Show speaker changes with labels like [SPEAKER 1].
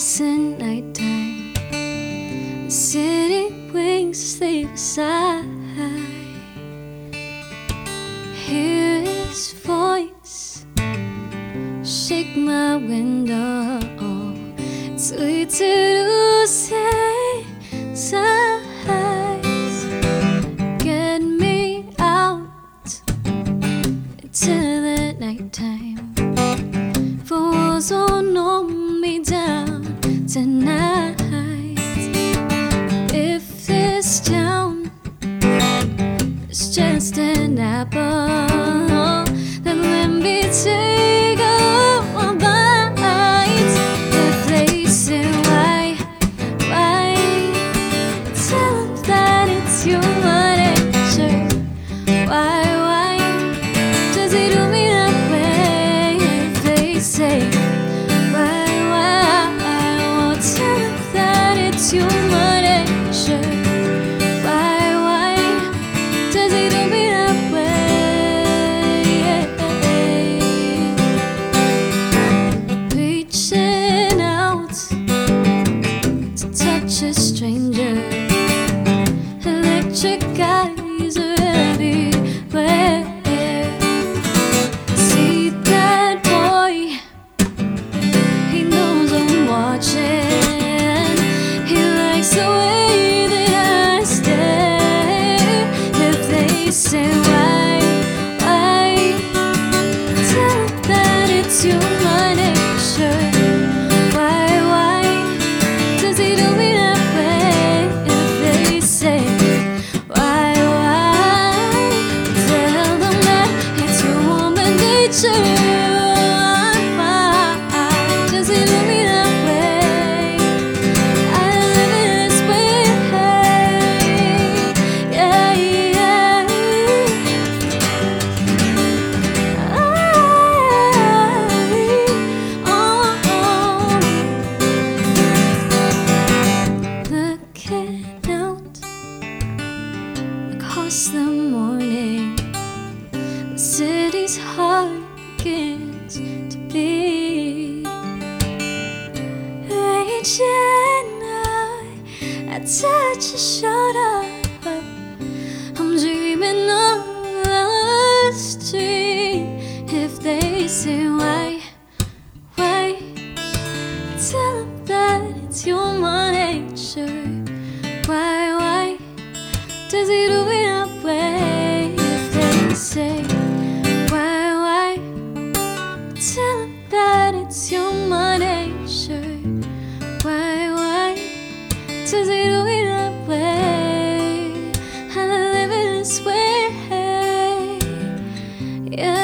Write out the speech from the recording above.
[SPEAKER 1] in. The city wings sleep aside. Hear his voice shake my window. Sweet to say sighs. Get me out till the nighttime. For walls across the morning, the city's heart begins to beat. Reaching out, I touch your shoulder. I'm dreaming of the street. If they say why, why, tell 'em that it's human nature. Why, why does it outweigh if they say why, why? Tell them that it's human nature. Why, why? Does it outweigh how they live in this way? Yeah.